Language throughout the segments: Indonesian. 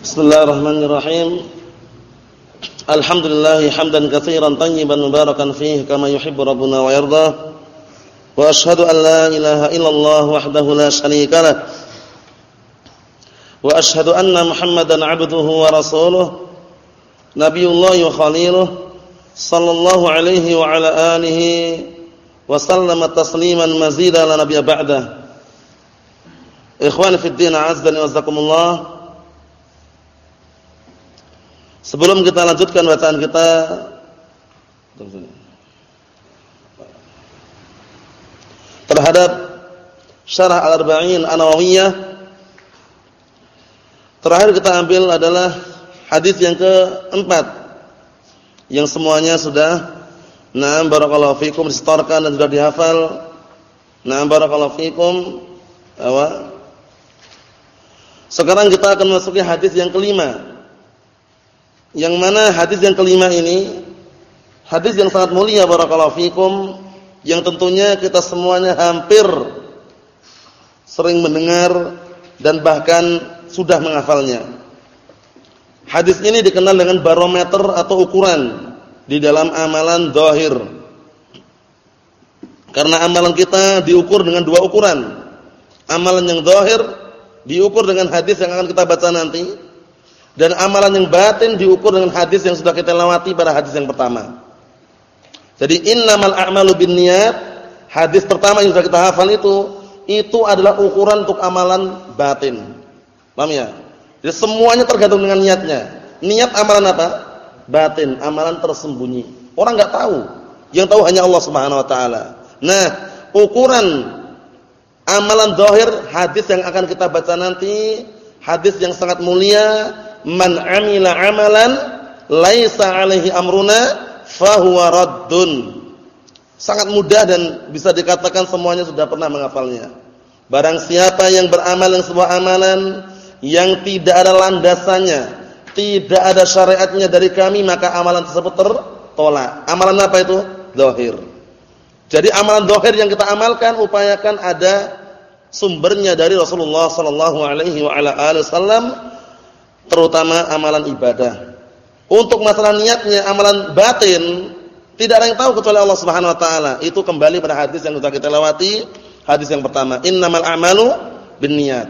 Bismillahirrahmanirrahim. Alhamdulillah hamdan katsiran tayyiban mubarakan fihi kama yuhibbu rabbuna wa yarda. Wa asyhadu an la ilaha illallah wahdahu la syarika lah. Wa asyhadu anna Muhammadan 'abduhu wa rasuluh. Nabiyullah wa khaliluh sallallahu alaihi wa ala alihi wa sallama tasliman mazida la nabiyya ba'da. Ikhwani fid din, azza wa jazakumullah. Sebelum kita lanjutkan bacaan kita terhadap Syarah Al-Arba'in An-Nawawiyah terakhir kita ambil adalah hadis yang keempat yang semuanya sudah Naam barakallahu fikum disetorkan dan sudah dihafal. Naam barakallahu fikum. Sekarang kita akan masuki hadis yang kelima yang mana hadis yang kelima ini hadis yang sangat mulia barakallahu fikum yang tentunya kita semuanya hampir sering mendengar dan bahkan sudah menghafalnya. Hadis ini dikenal dengan barometer atau ukuran di dalam amalan zahir. Karena amalan kita diukur dengan dua ukuran. Amalan yang zahir diukur dengan hadis yang akan kita baca nanti dan amalan yang batin diukur dengan hadis yang sudah kita lewati pada hadis yang pertama. Jadi innamal a'malu binniyat, hadis pertama yang sudah kita hafal itu itu adalah ukuran untuk amalan batin. Paham ya? Jadi semuanya tergantung dengan niatnya. Niat amalan apa? Batin, amalan tersembunyi. Orang enggak tahu. Yang tahu hanya Allah Subhanahu wa taala. Nah, ukuran amalan zahir hadis yang akan kita baca nanti, hadis yang sangat mulia man amila amalan laisa alaihi amruna fahuwa raddun. Sangat mudah dan bisa dikatakan semuanya sudah pernah menghafalnya. Barang siapa yang beramal yang sebuah amalan yang tidak ada landasannya, tidak ada syariatnya dari kami, maka amalan tersebut tertolak. Amalan apa itu? Zahir. Jadi amalan zahir yang kita amalkan upayakan ada sumbernya dari Rasulullah sallallahu alaihi wasallam terutama amalan ibadah. Untuk masalah niatnya amalan batin tidak ada yang tahu kecuali Allah Subhanahu wa taala. Itu kembali pada hadis yang sudah kita lewati, hadis yang pertama, innamal a'malu binniyat.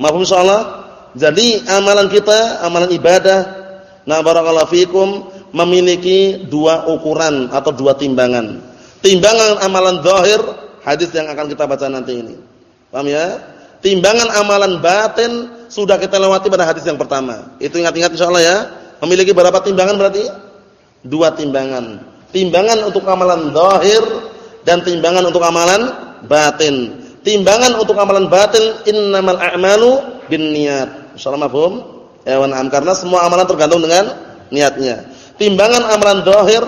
Mafhum insyaallah? Jadi amalan kita, amalan ibadah, na barakallahu fikum memiliki dua ukuran atau dua timbangan. Timbangan amalan zahir, hadis yang akan kita baca nanti ini. Paham ya? Timbangan amalan batin sudah kita lewati pada hadis yang pertama. Itu ingat-ingat insyaallah ya. Memiliki berapa timbangan berarti? Dua timbangan. Timbangan untuk amalan zahir dan timbangan untuk amalan batin. Timbangan untuk amalan batin innamal a'malu binniyat. Insyaallah mafhum? Wa karena semua amalan tergantung dengan niatnya. Timbangan amalan zahir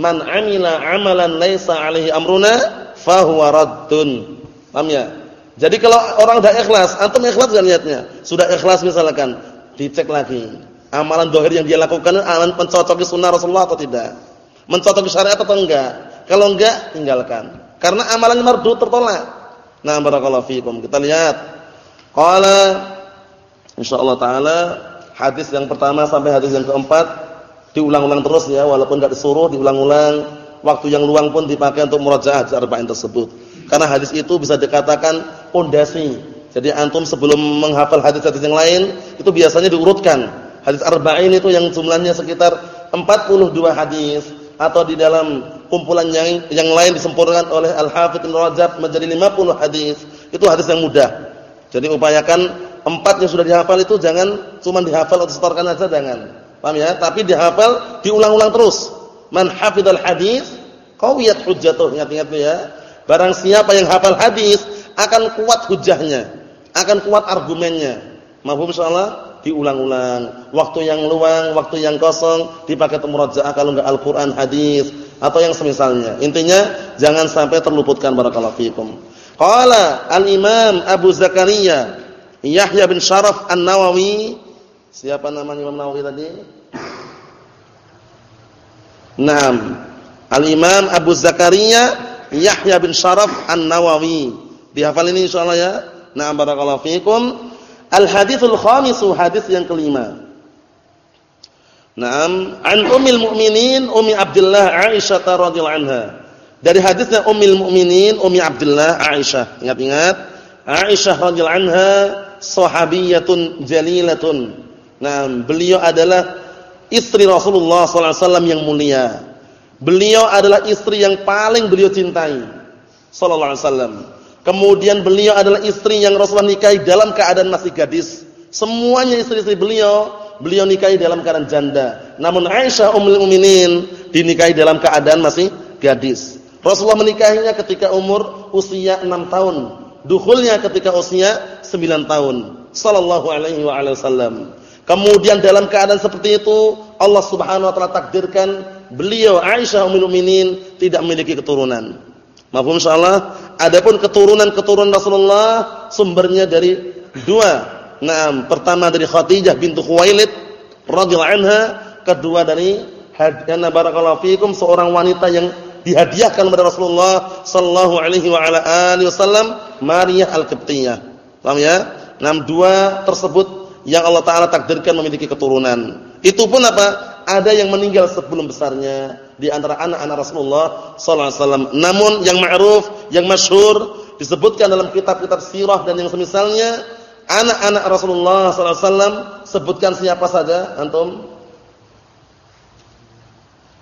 man amila amalan laisa alaihi amruna fahuwa raddun. Paham ya? Jadi kalau orang tidak ikhlas, antum ikhlas enggak niatnya? Sudah ikhlas misalkan, dicek lagi. Amalan dohir yang dia lakukan amalan mencocoki sunnah Rasulullah atau tidak? Mencocoki syariat atau enggak? Kalau enggak, tinggalkan. Karena amalan mardu tertolak. Nah, barakallahu fiikum. Kita lihat. Qala insyaallah taala hadis yang pertama sampai hadis yang keempat diulang-ulang terus ya, walaupun enggak disuruh diulang-ulang. Waktu yang luang pun dipakai untuk murajaah arba'in tersebut. Karena hadis itu bisa dikatakan pondasi. Jadi antum sebelum menghafal hadis-hadis yang lain itu biasanya diurutkan. Hadis arba'in itu yang jumlahnya sekitar 42 hadis atau di dalam kumpulan yang yang lain disempurnakan oleh Al-Hafidz Ibnu Rajab menjadi 50 hadis. Itu hadis yang mudah. Jadi upayakan empat yang sudah dihafal itu jangan cuma dihafal atau setorkan aja jangan. Paham ya? Tapi dihafal diulang-ulang terus. Man hafidhal hadis qawiyat hujjatuh. Ingat-ingat ya. Barang siapa yang hafal hadis akan kuat hujahnya, akan kuat argumennya. Mahfum insyaallah diulang-ulang. Waktu yang luang, waktu yang kosong dipakai murajaah kalau enggak Al-Qur'an, hadis atau yang semisalnya. Intinya jangan sampai terluputkan barakallahu fikum. Qala al-Imam Abu Zakaria Yahya bin Syaraf An-Nawawi. Siapa namanya Imam Nawawi tadi? Naam. Al-Imam Abu Zakaria Yahya bin Syaraf An-Nawawi. Dihafal ini insyaallah ya. Na'am barakallahu fikum. Al-haditsul khamisu hadis yang kelima. Naam, an Ummul Mukminin Ummi Abdullah Aisyah radhiyallahu anha. Dari hadisnya Ummul Mukminin Ummi Abdullah Aisyah. Ingat-ingat, Aisyah radhiyallahu anha sahabiyatun jalilatun. Naam, beliau adalah istri Rasulullah sallallahu alaihi wasallam yang mulia. Beliau adalah istri yang paling beliau cintai sallallahu alaihi wasallam. Kemudian beliau adalah istri yang Rasulullah nikahi dalam keadaan masih gadis. Semuanya istri-istri beliau beliau nikahi dalam keadaan janda. Namun Aisyah Ummul Mukminin dinikahi dalam keadaan masih gadis. Rasulullah menikahinya ketika umur usia 6 tahun. Dukhulnya ketika usia 9 tahun. Sallallahu alaihi wa wasallam. Kemudian dalam keadaan seperti itu Allah Subhanahu wa taala takdirkan beliau Aisyah Ummul Mukminin tidak memiliki keturunan. Mafhum insyaallah? Adapun keturunan-keturunan Rasulullah sumbernya dari dua Nah, pertama dari Khadijah bintu Khuwailid radhiyallahu anha, kedua dari hadana barakallahu fikum seorang wanita yang dihadiahkan kepada Rasulullah sallallahu alaihi wa ala alihi wasallam Maria Al-Qibtiyah. Paham ya? Enam dua tersebut yang Allah taala takdirkan memiliki keturunan. Itu pun apa? Ada yang meninggal sebelum besarnya di antara anak-anak Rasulullah sallallahu alaihi wasallam. Namun yang ma'ruf, yang masyhur disebutkan dalam kitab-kitab sirah dan yang semisalnya anak-anak Rasulullah SAW sebutkan siapa saja? Antum?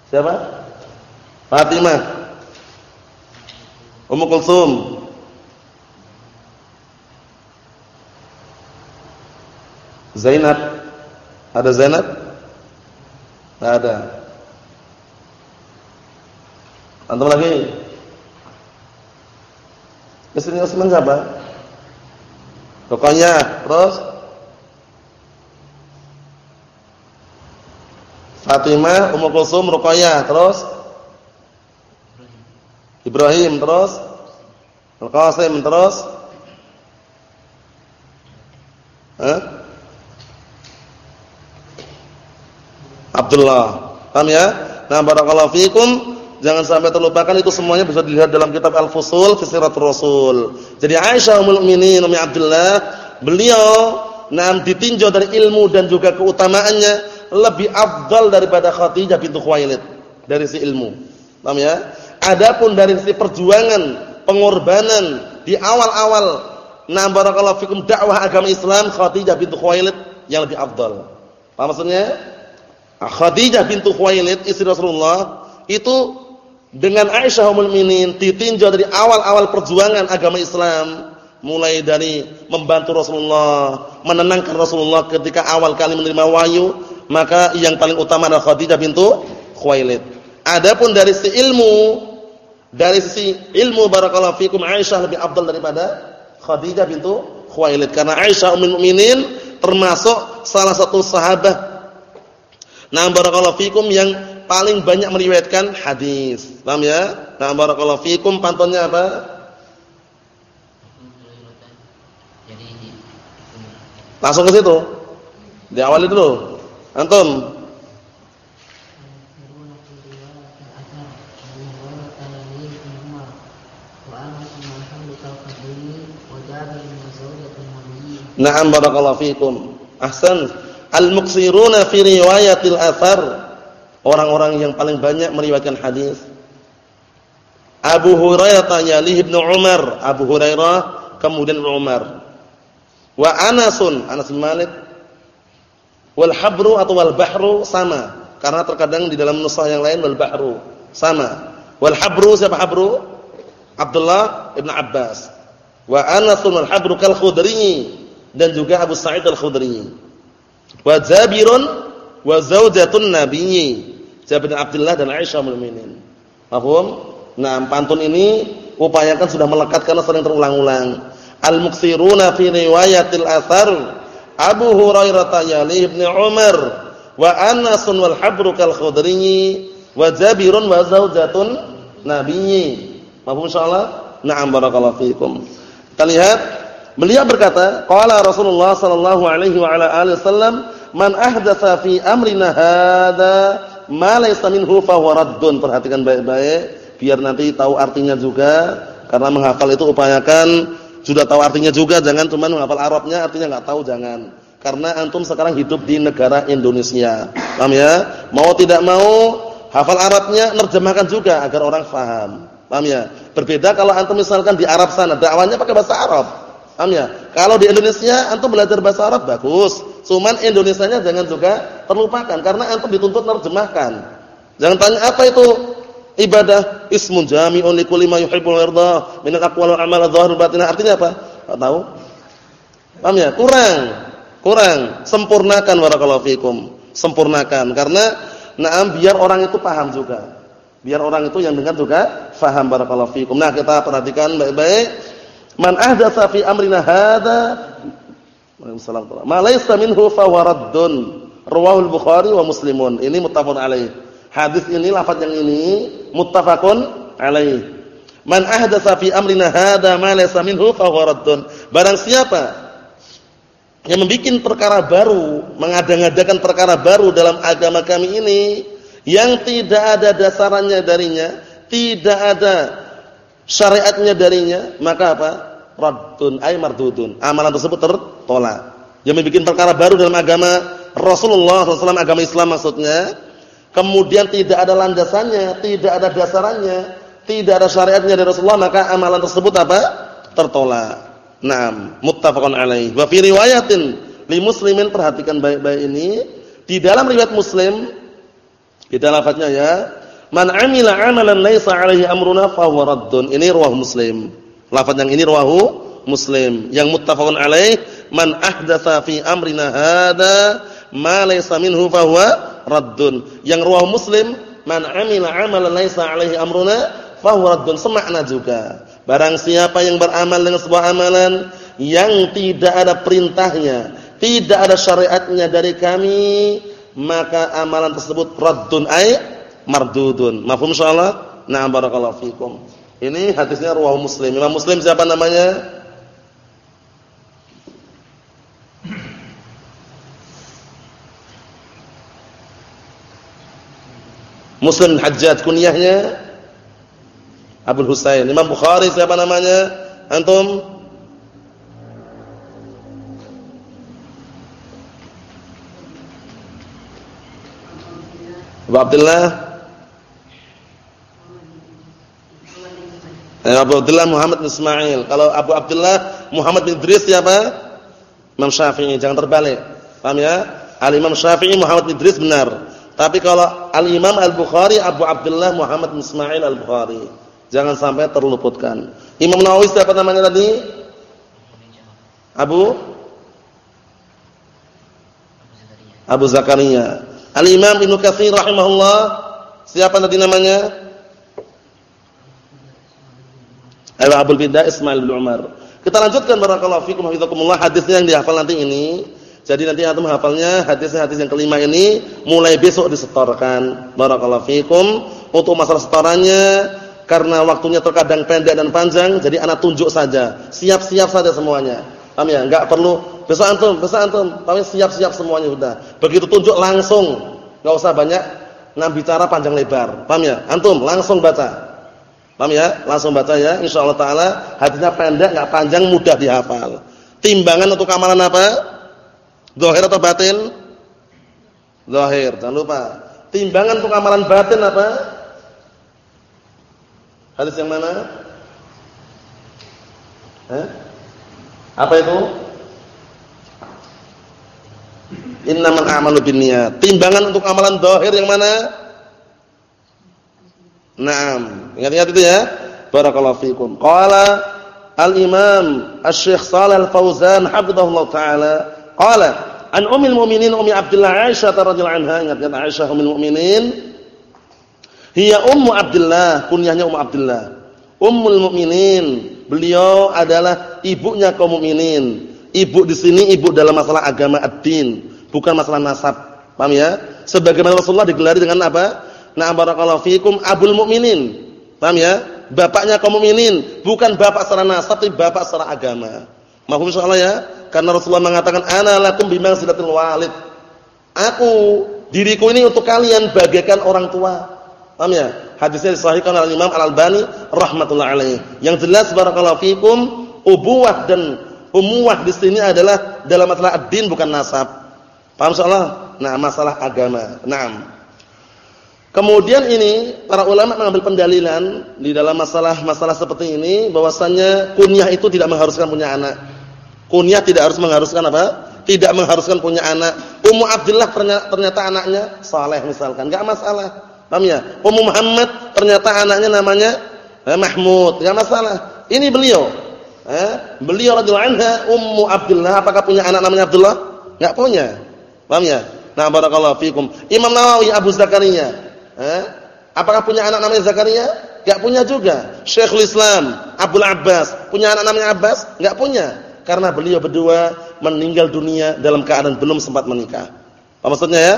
Siapa? Fatimah. Ummu Kulsum. Zainab. Ada Zainab Tidak ada. Antum lagi. Istrinya Utsman siapa Pokoknya terus. Fatimah, Ummu Kulsum, Ruqayyah, terus. Ibrahim, terus. Al-Qasim, terus. Hah? Abdullah. Paham ya? Nah, barakallahu fikum Jangan sampai terlupakan itu semuanya bisa dilihat dalam kitab Al-Fusul fi Siratul Rasul. Jadi Aisyah ummul mukminin Ummi Abdullah, beliau nam ditinjau dari ilmu dan juga keutamaannya lebih afdal daripada Khadijah bintu Khuwailid dari si ilmu. Paham ya? Adapun dari si perjuangan, pengorbanan di awal-awal nah barakallahu fikum dakwah agama Islam Khadijah bintu Khuwailid yang lebih afdal. Paham maksudnya? Khadijah bintu Khuwailid istri Rasulullah itu dengan Aisyah ummul mukminin ditinjau dari awal-awal perjuangan agama Islam, mulai dari membantu Rasulullah, menenangkan Rasulullah ketika awal kali menerima wahyu, maka yang paling utama adalah Khadijah bintu Khuwailid. Adapun dari sisi ilmu, dari sisi ilmu barakallahu fikum Aisyah lebih afdal daripada Khadijah bintu Khuwailid karena Aisyah ummul mukminin termasuk salah satu sahabat Nah barakallahu fikum yang paling banyak meriwayatkan hadis. Paham ya? Nah, barakallahu fikum pantunnya apa? Langsung ke situ. Di awal itu dulu. Antum. Na'am barakallahu fikum. Ahsan. Al-muqsiruna fi riwayatil athar orang-orang yang paling banyak meriwayatkan hadis. Abu Hurairah tanya li Ibnu Umar, Abu Hurairah kemudian Ibnu Umar. Wa Anasun, Anas bin Malik. Wal habru atau wal bahru sama, karena terkadang di dalam nusah yang lain wal bahru sama. Wal habru siapa habru? Abdullah Ibn Abbas. Wa Anasun wal habru kal Khudri dan juga Abu Sa'id al-Khudri. Wa Jabirun wa zaujatun nabiyyi Jabir bin Abdullah dan Aisyah mukminin. Paham? Nah, pantun ini upayakan sudah melekat karena sering terulang-ulang. Al-muksiruna fi riwayatil athar Abu Hurairah yali Ibnu Umar wa Anas wal Habru kal Khudri wa Jabirun wa zaujatun nabiyyi. Paham insyaallah? Na'am barakallahu fikum. Kita lihat beliau berkata, qala Rasulullah sallallahu alaihi wa ala alihi wasallam, "Man ahdatsa fi amrina hadza ma laysa minhu fa raddun. Perhatikan baik-baik biar nanti tahu artinya juga karena menghafal itu upayakan sudah tahu artinya juga, jangan cuma menghafal Arabnya artinya enggak tahu jangan. Karena antum sekarang hidup di negara Indonesia. Paham ya? Mau tidak mau hafal Arabnya nerjemahkan juga agar orang faham. Paham ya? Berbeda kalau antum misalkan di Arab sana dakwanya pakai bahasa Arab. Paham ya? Kalau di Indonesia antum belajar bahasa Arab bagus. Cuman Indonesianya jangan juga terlupakan karena antum dituntut nerjemahkan. Jangan tanya apa itu ibadah ismun jami'un likulli ma yuhibbul warda min al-aqwal wal a'mal adh-dhahir artinya apa? Enggak tahu. Paham ya? Kurang. Kurang. Sempurnakan barakallahu fikum. Sempurnakan karena na'am biar orang itu paham juga. Biar orang itu yang dengar juga faham barakallahu fikum. Nah, kita perhatikan baik-baik. Man ahdatsa fi amrina hadza Waalaikumsalam. Ma minhu fa waraddun. Rawahul Bukhari wa Muslimun. Ini muttafaqun alaih. Hadis ini lafaz yang ini muttafaqun alaih. Man ahdatsa fi amrina hadza ma laysa minhu fa raddun. Barang siapa yang membuat perkara baru, mengada-ngadakan perkara baru dalam agama kami ini yang tidak ada dasarannya darinya, tidak ada syariatnya darinya, maka apa? Raddun ay mardudun. Amalan tersebut tertolak. Yang membuat perkara baru dalam agama Rasulullah SAW agama Islam maksudnya kemudian tidak ada landasannya, tidak ada dasarannya, tidak ada syariatnya dari Rasulullah, maka amalan tersebut apa? tertolak. Naam, muttafaqun alaih. Wa fi riwayatin li muslimin perhatikan baik-baik ini, di dalam riwayat Muslim kita lafadznya ya, man amila amalan laisa alaihi amruna fa huwa raddun. Ini riwayat Muslim. Lafaz yang ini riwayat Muslim. Yang muttafaqun alaih, man ahdatsa fi amrina hada ma laysa minhu fa huwa raddun. Yang ruah Muslim, man amila amalan laisa alaihi amruna fahuwa raddun. Semakna juga. Barang siapa yang beramal dengan sebuah amalan yang tidak ada perintahnya, tidak ada syariatnya dari kami, maka amalan tersebut raddun ay mardudun. Mafhum insyaallah? Na'am barakallahu fikum. Ini hadisnya ruah Muslim. Imam Muslim siapa namanya? Muslim Hajjaj kunyahnya Abu Husain. Imam Bukhari siapa namanya? Antum? Abu Abdullah eh, Abu Abdullah Muhammad bin Ismail. Kalau Abu Abdullah Muhammad bin Idris siapa? Imam Syafi'i. Jangan terbalik. Paham ya? Al-Imam Syafi'i Muhammad bin Idris benar. Tapi kalau Al-Imam Al-Bukhari Abu Abdullah Muhammad bin Ismail Al-Bukhari. Jangan sampai terluputkan. Imam Nawawi siapa namanya tadi? Abu Abu Zakaria. Al-Imam Ibnu Katsir rahimahullah siapa tadi namanya? Abu Bidah Ismail bin Umar. Kita lanjutkan barakallahu fikum hafizakumullah hadisnya yang dihafal nanti ini. Jadi nanti antum hafalnya hadis-hadis yang kelima ini mulai besok disetorkan. Barakallahu fikum. Untuk masalah setorannya karena waktunya terkadang pendek dan panjang, jadi anak tunjuk saja. Siap-siap saja semuanya. Paham ya? Enggak perlu besok antum, besok antum. Ya? siap-siap semuanya sudah. Begitu tunjuk langsung. Enggak usah banyak ngam bicara panjang lebar. Paham ya? Antum langsung baca. Paham ya? Langsung baca ya. Insyaallah taala hadisnya pendek, enggak panjang, mudah dihafal. Timbangan untuk amalan apa? Zahir atau batin? Zahir, jangan lupa. Timbangan untuk amalan batin apa? Hadis yang mana? Eh? Apa itu? Innamal a'malu binniyat. Timbangan untuk amalan zahir yang mana? Naam. Ingat-ingat itu ya. Barakallahu fikum. Qala al-Imam Asy-Syaikh Shalal Al-Fauzan hafizahullah taala. Qala an ummul mu'minin ummi Abdullah Aisyah radhiyallahu anha. Ingat kan Aisyah ummul mu'minin. Hiya ummu Abdullah kunyahnya ummu Abdullah. Ummul mu'minin beliau adalah ibunya kaum mukminin ibu di sini ibu dalam masalah agama ad-din bukan masalah nasab. Paham ya? Sebagaimana Rasulullah digelari dengan apa na barakallahu fikum abul mu'minin paham ya bapaknya kaum mukminin bukan bapak secara nasab tapi bapak secara agama Mahfum insyaallah ya karena Rasulullah mengatakan ana lakum bimanzilatil walid. Aku diriku ini untuk kalian bagaikan orang tua. Paham ya? Hadisnya disahihkan oleh Imam Al-Albani rahimatullah alaih. Yang jelas barakallahu fikum ubuwah dan umuwah di sini adalah dalam masalah ad-din bukan nasab. Paham soalnya? Nah, masalah agama. Naam. Kemudian ini para ulama mengambil pendalilan di dalam masalah-masalah seperti ini bahwasannya kunyah itu tidak mengharuskan punya anak. Kunyah tidak harus mengharuskan apa? Tidak mengharuskan punya anak. Ummu Abdullah ternyata anaknya saleh misalkan, enggak masalah. Paham ya? Ummu Muhammad ternyata anaknya namanya eh, Mahmud, enggak masalah. Ini beliau Eh, beliau radhiyallahu anha Ummu Abdullah apakah punya anak namanya Abdullah? Enggak punya. Paham ya? Nah, barakallahu fikum. Imam Nawawi Abu Zakaria, eh, apakah punya anak namanya Zakaria? Enggak punya juga. Syekhul Islam Abdul Abbas, punya anak namanya Abbas? Enggak punya. Karena beliau berdua meninggal dunia dalam keadaan belum sempat menikah. Apa maksudnya ya?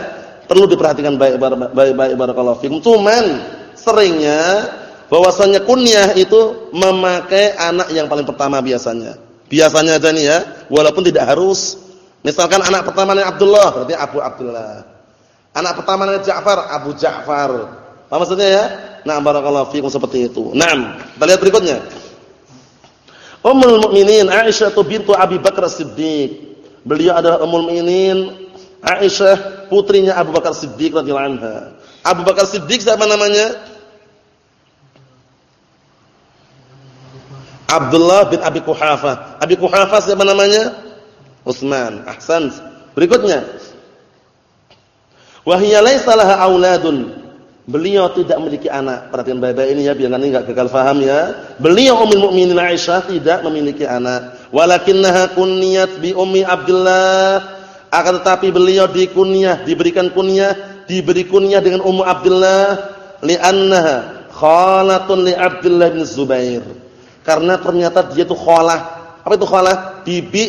Perlu diperhatikan baik-baik barakallahu fikum. Cuman seringnya bahwasanya kunyah itu memakai anak yang paling pertama biasanya. Biasanya aja nih ya, walaupun tidak harus. Misalkan anak pertamanya Abdullah, berarti Abu Abdullah. Anak pertamanya Ja'far, Abu Ja'far. Apa maksudnya ya? Nah, barakallahu fiikum seperti itu. Naam, kita lihat berikutnya. Ummul Mukminin Aisyah bintu Abi Bakar Siddiq. Beliau adalah Ummul Mukminin Aisyah putrinya Abu Bakar Siddiq radhiyallahu anha. Abu Bakar Siddiq siapa namanya? Abdullah bin Abi Kuhafa. Abi Kuhafa siapa namanya? Utsman. Ahsan. Berikutnya. Wa laisa laha auladun. Beliau tidak memiliki anak. Perhatikan baik-baik ini ya biar nanti enggak gagal paham ya. Beliau Ummul Mukminin Aisyah tidak memiliki anak. Walakinnaha kunniyat bi Ummi Abdullah. Akan tetapi beliau dikunyah, diberikan kunyah, diberi kunyah dengan Ummu Abdullah li'annaha khalatun li Abdullah bin Zubair karena ternyata dia itu khalah. Apa itu khalah? Bibi,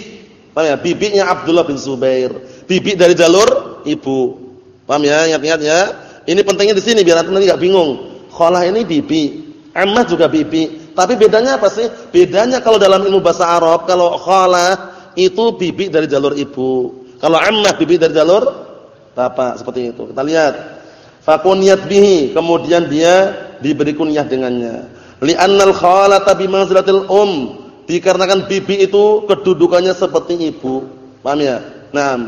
paham ya? Bibinya Abdullah bin Zubair. Bibi dari jalur ibu. Paham ya? Ingat-ingat ya. Ini pentingnya di sini biar nanti enggak bingung. Khalah ini bibi, ammah juga bibi. Tapi bedanya apa sih? Bedanya kalau dalam ilmu bahasa Arab, kalau khalah itu bibi dari jalur ibu. Kalau ammah bibi dari jalur bapak, seperti itu. Kita lihat. Fakunyat bihi, kemudian dia diberi kunyah dengannya li'annal khalata bimanzilatil um dikarenakan bibi itu kedudukannya seperti ibu paham ya nah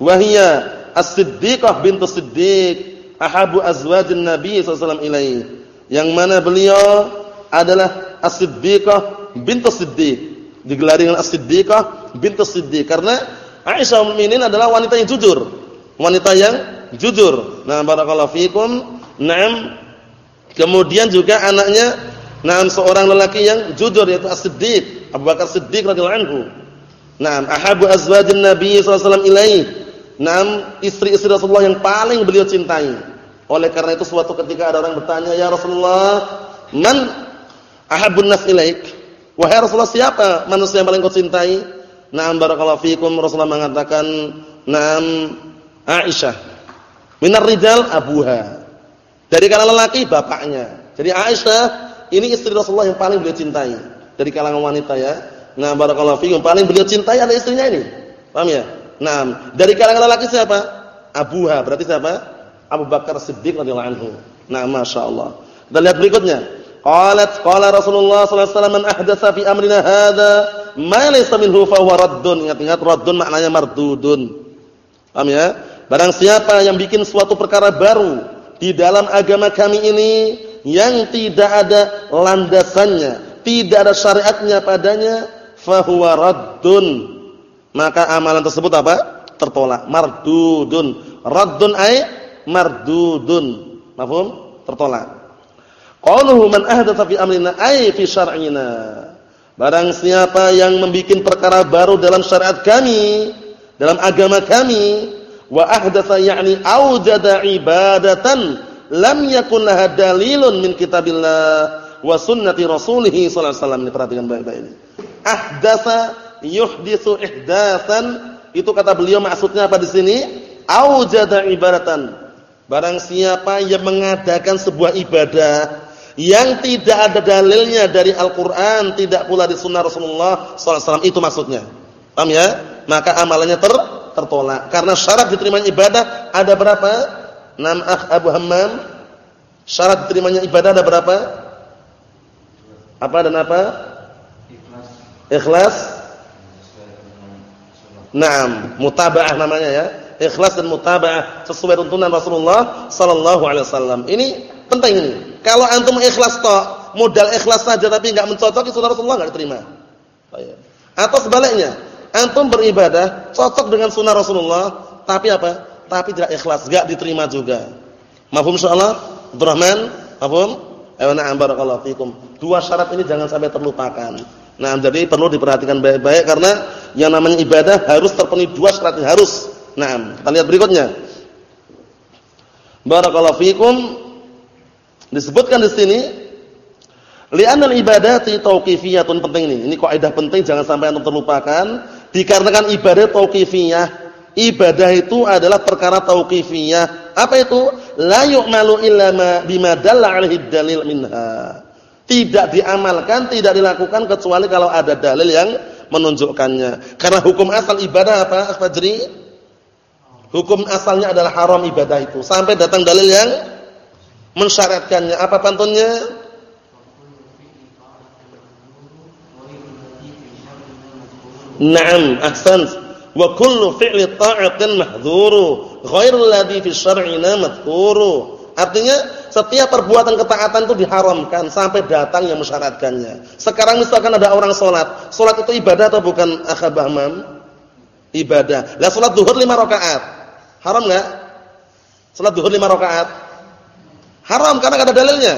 wahia as-siddiqah bintu siddiq ahabu azwajin nabi sallallahu alaihi yang mana beliau adalah as-siddiqah bintu siddiq. Digelari dengan as-siddiqah bintu siddiq karena Aisyah mukminin adalah wanita yang jujur. Wanita yang jujur. Nah barakallahu fikum. Naam. Kemudian juga anaknya Naam seorang lelaki yang jujur yaitu As-Siddiq, Abu Bakar Siddiq radhiyallahu anhu. Naam. Ahabu azwajin Nabi sallallahu alaihi. Naam istri-istri Rasulullah yang paling beliau cintai. Oleh karena itu suatu ketika ada orang bertanya, "Ya Rasulullah, man ahabun nas ilaik?" Wahai Rasulullah, siapa manusia yang paling kau cintai? Naam barakallahu fikum Rasulullah mengatakan, "Naam Aisyah." Minar rijal abuha. Dari kalangan lelaki bapaknya. Jadi Aisyah ini istri Rasulullah yang paling beliau cintai dari kalangan wanita ya. Nah, barakallahu fiikum, paling beliau cintai adalah istrinya ini. Paham ya? Nah, dari kalangan lelaki siapa? Abuha, berarti siapa? Abu Bakar Siddiq radhiyallahu anhu. Nah, masyaallah. Kita lihat berikutnya. Qalat qala Rasulullah sallallahu alaihi wasallam man ahdatsa fi amrina hadza ma laysa minhu fa huwa raddun. Ingat-ingat raddun maknanya mardudun. Paham ya? Barang siapa yang bikin suatu perkara baru di dalam agama kami ini yang tidak ada landasannya, tidak ada syariatnya padanya, fahuwa raddun. Maka amalan tersebut apa? Tertolak, mardudun. Raddun ay mardudun. Mafhum? Tertolak. Qauluhu man ahdatsa fi amrina ay fi syar'ina. Barang siapa yang membuat perkara baru dalam syariat kami, dalam agama kami, wa ahdatsa ya'ni aujada ibadatan lam yakun laha dalilun min kitabillah wa sunnati rasulih sallallahu alaihi wasallam. Perhatikan baik-baik ini. Ahdatsa yuhditsu ihdatsan itu kata beliau maksudnya apa di sini? Aujada ibadatan. Barang siapa yang mengadakan sebuah ibadah yang tidak ada dalilnya dari Al-Qur'an, tidak pula di sunnah Rasulullah sallallahu alaihi wasallam itu maksudnya. Paham ya? Maka amalannya ter tertolak. Karena syarat diterimanya ibadah ada berapa? Nam akh Abu Hammam syarat diterimanya ibadah ada berapa? Apa dan apa? Ikhlas. Ikhlas Naam, mutaba'ah namanya ya. Ikhlas dan mutaba'ah sesuai tuntunan Rasulullah sallallahu alaihi wasallam. Ini penting ini. Kalau antum ikhlas toh, modal ikhlas saja tapi enggak mencocoki sunnah Rasulullah enggak diterima. Atau sebaliknya, antum beribadah cocok dengan sunnah Rasulullah tapi apa? Tapi tidak ikhlas, enggak diterima juga. Mafhum insyaallah? Abdurrahman, mafhum? Ayo na'am fikum. Dua syarat ini jangan sampai terlupakan. Nah, jadi perlu diperhatikan baik-baik karena yang namanya ibadah harus terpenuhi dua syarat harus. Nah, kita lihat berikutnya. Barakallahu fikum disebutkan di sini li'anna al-ibadati tauqifiyatun penting ini. Ini kaidah penting jangan sampai antum terlupakan dikarenakan ibadah tauqifiyah. Ibadah itu adalah perkara tauqifiyah. Apa itu? La yu'malu illa ma bima dalla dalil minha tidak diamalkan, tidak dilakukan kecuali kalau ada dalil yang menunjukkannya. Karena hukum asal ibadah apa, Fajri? Hukum asalnya adalah haram ibadah itu. Sampai datang dalil yang mensyaratkannya. Apa pantunnya? Naam, ahsan. Wa kullu fi'li ta'atin mahdhuru, ghairul ladzi fi syar'ina madhkuru. Artinya setiap perbuatan ketaatan itu diharamkan sampai datang yang mensyaratkannya. Sekarang misalkan ada orang sholat, sholat itu ibadah atau bukan akhabahmam? Ibadah. Lah sholat duhur lima rakaat, haram nggak? Sholat duhur lima rakaat, haram karena ada dalilnya.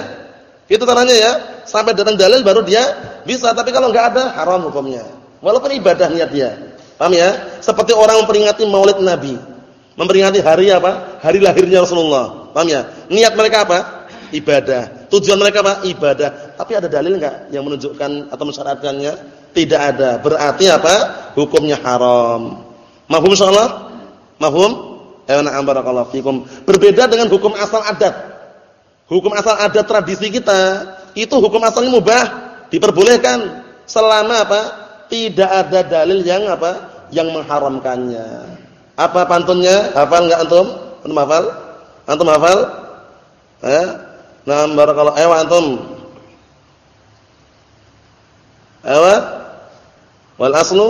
Itu tandanya ya. Sampai datang dalil baru dia bisa. Tapi kalau nggak ada, haram hukumnya. Walaupun ibadah niat dia. Paham ya? Seperti orang memperingati Maulid Nabi, memperingati hari apa? Hari lahirnya Rasulullah. Paham ya? Niat mereka apa? Ibadah. Tujuan mereka apa? Ibadah. Tapi ada dalil enggak yang menunjukkan atau mensyaratkannya? Tidak ada. Berarti apa? Hukumnya haram. Mahum insyaallah? Mahum? Ayo na'am barakallahu fikum. Berbeda dengan hukum asal adat. Hukum asal adat tradisi kita, itu hukum asalnya mubah, diperbolehkan selama apa? Tidak ada dalil yang apa? Yang mengharamkannya. Apa pantunnya? Hafal enggak antum? Antum hafal? Antum hafal? Eh? Nah, barakallahu ayo antum. Ayo. Wal aslu?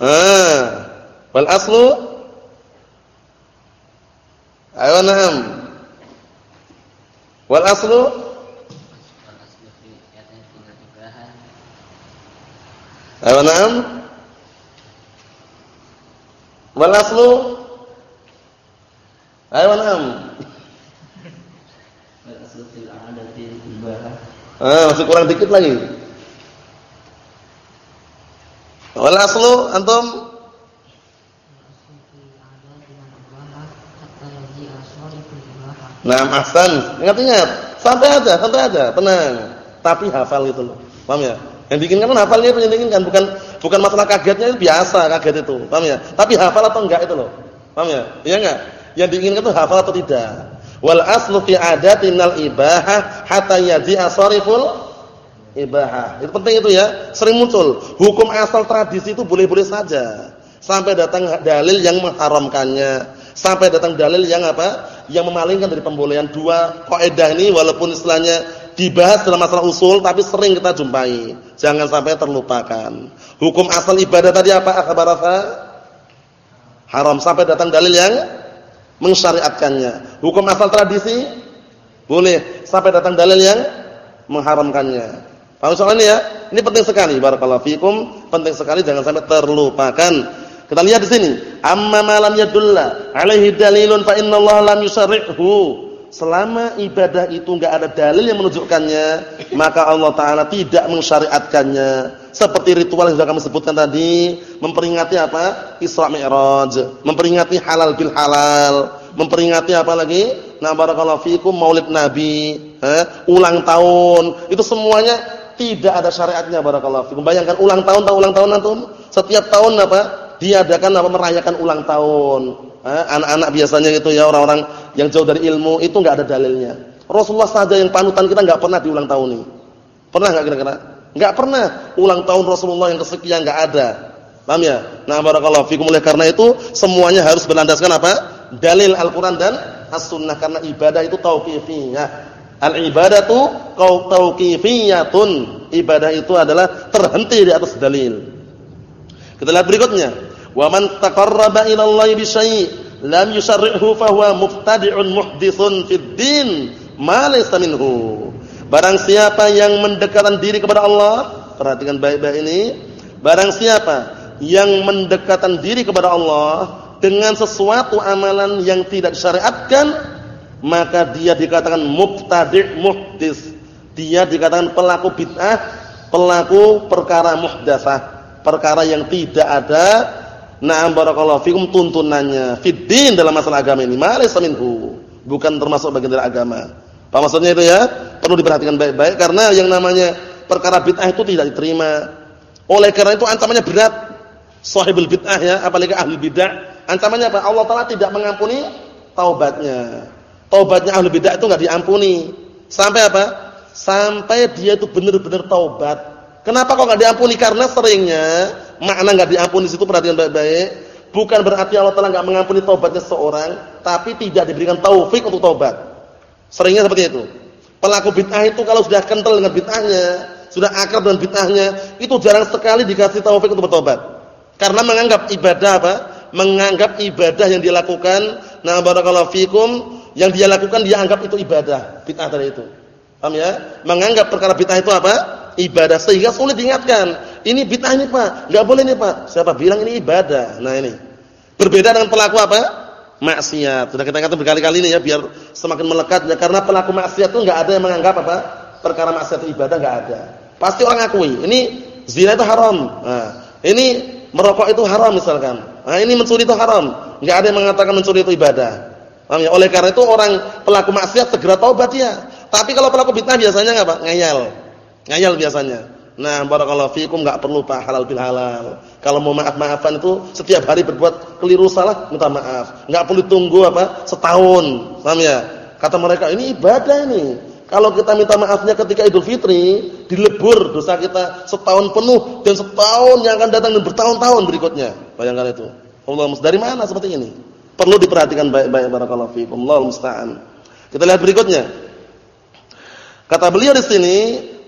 Ah. Wal aslu? Ayo na'am. Wal aslu? Ayo na'am. Wal aslu? Ayo na'am. Ah, masih kurang dikit lagi. Wal aslu antum Nah, ahsan. Ingat-ingat. Santai aja, santai aja, tenang. Tapi hafal itu loh. Paham ya? Yang diinginkan kan hafalnya itu yang diinginkan, bukan bukan masalah kagetnya itu biasa kaget itu. Paham ya? Tapi hafal atau enggak itu loh. Paham ya? Iya enggak? Yang diinginkan itu hafal atau tidak. Wal aslu fi adatinal ibahah hatta yaji'a sariful ibahah. Itu penting itu ya. Sering muncul. Hukum asal tradisi itu boleh-boleh saja. Sampai datang dalil yang mengharamkannya. Sampai datang dalil yang apa? Yang memalingkan dari pembolehan dua kaidah ini walaupun istilahnya dibahas dalam masalah usul tapi sering kita jumpai. Jangan sampai terlupakan. Hukum asal ibadah tadi apa? Akhbarasa? Haram sampai datang dalil yang mensyariatkannya. Hukum asal tradisi boleh sampai datang dalil yang mengharamkannya. Paham soal ini ya? Ini penting sekali barakallahu fikum, penting sekali jangan sampai terlupakan. Kita lihat di sini, amma ma lam yadulla alaihi dalilun fa innallaha lam yusarrihu. Selama ibadah itu enggak ada dalil yang menunjukkannya, maka Allah taala tidak mensyariatkannya. Seperti ritual yang sudah kami sebutkan tadi, memperingati apa? Isra Mi'raj, memperingati halal bil halal, memperingati apa lagi? Nah, barakallahu fikum Maulid Nabi, eh, ulang tahun. Itu semuanya tidak ada syariatnya barakallahu fikum. Bayangkan ulang tahun tahu ulang tahun antum? Setiap tahun apa? Diadakan apa merayakan ulang tahun. Anak-anak eh, biasanya itu ya orang-orang yang jauh dari ilmu itu enggak ada dalilnya. Rasulullah saja yang panutan kita enggak pernah diulang tahun ini. Pernah enggak kira-kira? Enggak pernah ulang tahun Rasulullah yang kesekian enggak ada. Paham ya? Nah, barakallahu fikum oleh karena itu semuanya harus berlandaskan apa? Dalil Al-Qur'an dan As-Sunnah karena ibadah itu tauqifiyah. Al-ibadatu tauqifiyatun. Ibadah itu adalah terhenti di atas dalil. Kita lihat berikutnya. Wa man taqarraba ila Allah bi lam yusarrihu fa huwa mubtadi'un muhditsun fid din ma laysa minhu. Barang siapa yang mendekatkan diri kepada Allah, perhatikan baik-baik ini. Barang siapa yang mendekatkan diri kepada Allah dengan sesuatu amalan yang tidak disyariatkan, maka dia dikatakan mubtadi' muhdis. Dia dikatakan pelaku bid'ah, pelaku perkara muhdasah, perkara yang tidak ada na'am barakallahu fikum tuntunannya fiddin dalam masalah agama ini. Malaysa minhu, bukan termasuk bagian dari agama. Apa maksudnya itu ya? Perlu diperhatikan baik-baik karena yang namanya perkara bid'ah itu tidak diterima. Oleh karena itu ancamannya berat sahibul bid'ah ya, apalagi ahli bid'ah. Ancamannya apa? Allah Taala tidak mengampuni taubatnya. Taubatnya ahli bid'ah itu enggak diampuni. Sampai apa? Sampai dia itu benar-benar taubat. Kenapa kok enggak diampuni? Karena seringnya makna enggak diampuni situ perhatian baik-baik. Bukan berarti Allah Taala enggak mengampuni taubatnya seorang, tapi tidak diberikan taufik untuk taubat. Seringnya seperti itu. Pelaku bid'ah itu kalau sudah kental dengan bid'ahnya, sudah akrab dengan bid'ahnya, itu jarang sekali dikasih taufik untuk bertobat. Karena menganggap ibadah apa? Menganggap ibadah yang dilakukan, nah barakallahu fikum, yang dia lakukan dia anggap itu ibadah, bid'ah tadi itu. Paham ya? Menganggap perkara bid'ah itu apa? Ibadah sehingga sulit diingatkan. Ini bid'ah ini, Pak. Enggak boleh ini, Pak. Siapa bilang ini ibadah? Nah, ini. Berbeda dengan pelaku apa? Maksiat. Sudah kita katakan berkali-kali ini ya biar semakin melekat ya karena pelaku maksiat itu enggak ada yang menganggap apa? Perkara maksiat itu ibadah enggak ada. Pasti orang akui, ini zina itu haram. Nah, ini merokok itu haram misalkan. Nah, ini mencuri itu haram. Enggak ada yang mengatakan mencuri itu ibadah. Paham ya? Oleh karena itu orang pelaku maksiat segera taubat ya. Tapi kalau pelaku bid'ah biasanya enggak, Pak? Ngayal. Ngayal biasanya. Nah, barakallahu fikum enggak perlu Pak halal bil halal. Kalau mau maaf-maafan itu setiap hari berbuat keliru salah minta maaf. Enggak perlu tunggu apa? Setahun. Paham ya? Kata mereka, ini ibadah ini. Kalau kita minta maafnya ketika Idul Fitri, dilebur dosa kita setahun penuh dan setahun yang akan datang dan bertahun-tahun berikutnya. Bayangkan itu. Allah dari mana seperti ini? Perlu diperhatikan baik-baik barakallahu fiikum. Allah musta'an. Kita lihat berikutnya. Kata beliau di sini,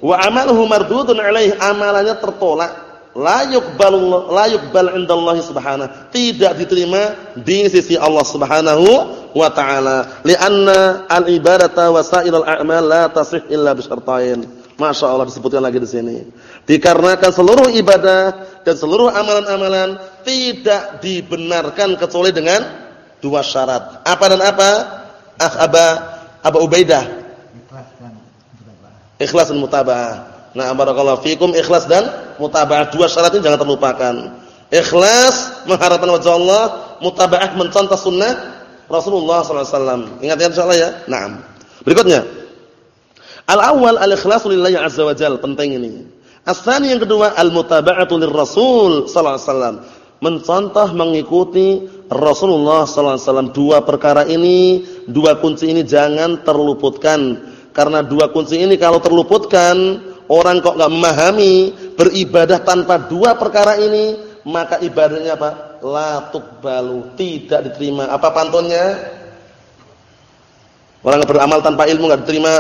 wa amaluhu mardudun alaihi amalannya tertolak. La yuqbal la yuqbal indallahi subhanahu. Tidak diterima di sisi Allah Subhanahu wa taala. Lianna al ibadata wasailul a'mal la tasih illa bi syartain. Masyaallah disebutkan lagi di sini. Dikarenakan seluruh ibadah dan seluruh amalan-amalan tidak dibenarkan kecuali dengan dua syarat. Apa dan apa? Ah aba aba ubaidah ikhlas dan mutaba'ah Nah, barakallahu fikum ikhlas dan mutaba'ah dua syarat ini jangan terlupakan. Ikhlas mengharapkan wajah Allah, mutaba'ah mencontoh sunnah Rasulullah sallallahu alaihi wasallam. Ingat ya insyaallah ya. Naam. Berikutnya. Al-awwal al-ikhlasu lillahi azza wa penting ini. Asani yang kedua al-mutaba'atu lirrasul sallallahu alaihi wasallam. Mencontoh mengikuti Rasulullah sallallahu alaihi wasallam. Dua perkara ini, dua kunci ini jangan terluputkan. Karena dua kunci ini kalau terluputkan Orang kok nggak memahami beribadah tanpa dua perkara ini, maka ibadahnya apa? La tuqbalu, tidak diterima. Apa pantunnya? Orang beramal tanpa ilmu nggak diterima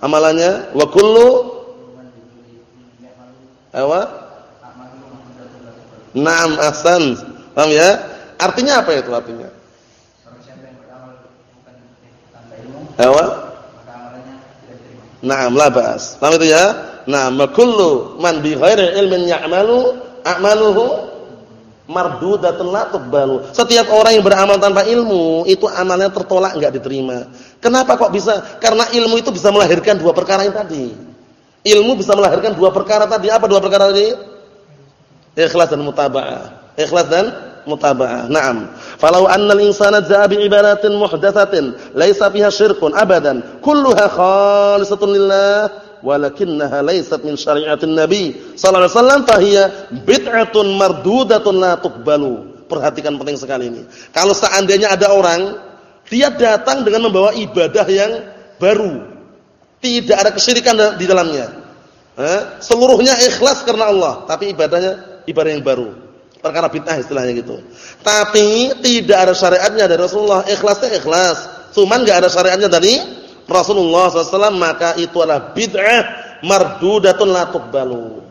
amalannya. Wa kullu Awa? Naam ahsan. Paham ya? Artinya apa itu artinya? Awa? Naam labas. Paham itu ya? Nah, kullu man bi ghairi ilmin ya'malu a'maluhu mardudatun la tuqbalu. Setiap orang yang beramal tanpa ilmu, itu amalnya tertolak enggak diterima. Kenapa kok bisa? Karena ilmu itu bisa melahirkan dua perkara yang tadi. Ilmu bisa melahirkan dua perkara tadi. Apa dua perkara tadi? Ikhlas dan mutaba'ah. Ikhlas dan mutaba'ah. Naam. Falau anna al-insana jaa bi ibadatin muhdatsatin laisa fiha syirkun abadan, kulluha khalisatun lillah walakinnaha laysat min syari'atin nabi sallallahu alaihi wasallam fahiya bid'atun mardudatun la tuqbalu. Perhatikan penting sekali ini. Kalau seandainya ada orang dia datang dengan membawa ibadah yang baru, tidak ada kesyirikan di dalamnya. Eh, seluruhnya ikhlas karena Allah, tapi ibadahnya ibadah yang baru. Perkara bid'ah istilahnya gitu. Tapi tidak ada syariatnya dari Rasulullah. Ikhlasnya ikhlas. Cuman enggak ada syariatnya dari Rasulullah SAW maka itu adalah bid'ah mardudatun la tuqbalu.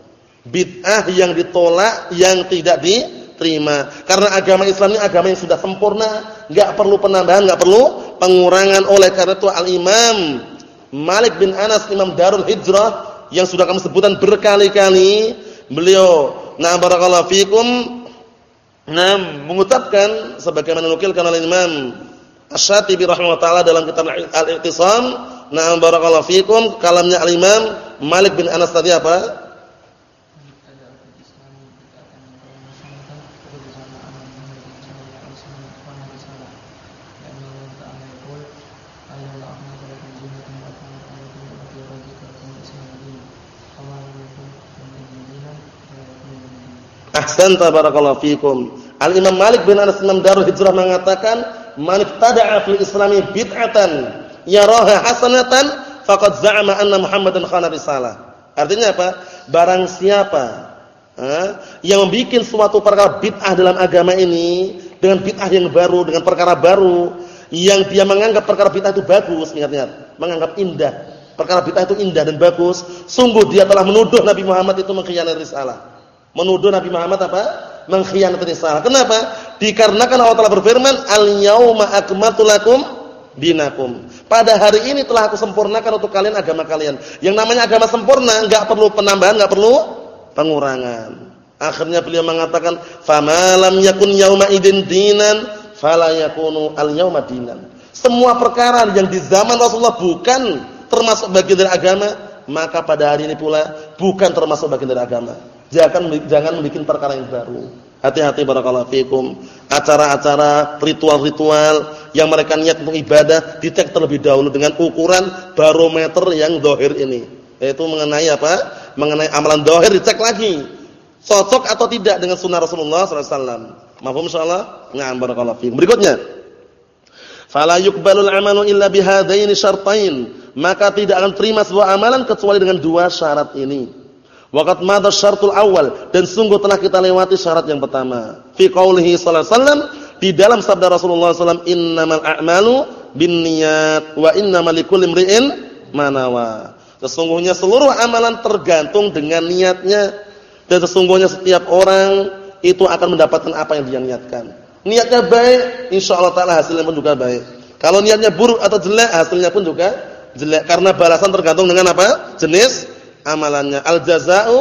Bid'ah yang ditolak, yang tidak diterima. Karena agama Islam ini agama yang sudah sempurna, enggak perlu penambahan, enggak perlu pengurangan. Oleh karena itu Al-Imam Malik bin Anas Imam Darul Hijrah yang sudah kami sebutkan berkali-kali, beliau na barakallahu fikum nah mengucapkan sebagaimana nukilkan oleh Imam Asy-Syatibi rahimahullah dalam kitab Al-I'tisam, na barakallahu fikum kalamnya Al-Imam Malik bin Anas tadi apa? Ahsanta barakallahu fikum. Al-Imam Malik bin Anas Imam Darul Hijrah mengatakan, "Man ibtada'a fil Islami bid'atan yaraha hasanatan faqad za'ama anna Muhammadan khana risalah." Artinya apa? Barang siapa yang membuat suatu perkara bid'ah dalam agama ini dengan bid'ah yang baru, dengan perkara baru yang dia menganggap perkara bid'ah itu bagus, ingat-ingat, menganggap indah. Perkara bid'ah itu indah dan bagus, sungguh dia telah menuduh Nabi Muhammad itu mengkhianati risalah. Menuduh Nabi Muhammad apa? Mengkhianati risalah. Kenapa? Dikarenakan Allah telah berfirman, "Al-yauma akmaltu lakum dinakum." Pada hari ini telah aku sempurnakan untuk kalian agama kalian. Yang namanya agama sempurna enggak perlu penambahan, enggak perlu pengurangan. Akhirnya beliau mengatakan, "Famalam yakun yauma idin dinan, fala yakunu al-yauma dinan." Semua perkara yang di zaman Rasulullah bukan termasuk bagian dari agama, maka pada hari ini pula bukan termasuk bagian dari agama. Jangan jangan membuat perkara yang baru. Hati-hati barakallahu fikum. Acara-acara, ritual-ritual yang mereka niat untuk ibadah dicek terlebih dahulu dengan ukuran barometer yang dohir ini. Yaitu mengenai apa? Mengenai amalan dohir dicek lagi. Cocok atau tidak dengan sunnah Rasulullah SAW. Mahfum insyaallah? Na'am barakallahu fikum. Berikutnya. Fala yuqbalul amalu illa bihadaini syartain. Maka tidak akan terima sebuah amalan kecuali dengan dua syarat ini. Waqat madha syartul awal dan sungguh telah kita lewati syarat yang pertama. Fi qaulihi sallallahu wasallam di dalam sabda Rasulullah SAW innamal a'malu binniyat wa innamal likulli imri'in ma nawa. Sesungguhnya seluruh amalan tergantung dengan niatnya dan sesungguhnya setiap orang itu akan mendapatkan apa yang dia niatkan. Niatnya baik, insyaallah taala hasilnya pun juga baik. Kalau niatnya buruk atau jelek, hasilnya pun juga jelek karena balasan tergantung dengan apa? Jenis amalannya. Al jazaa'u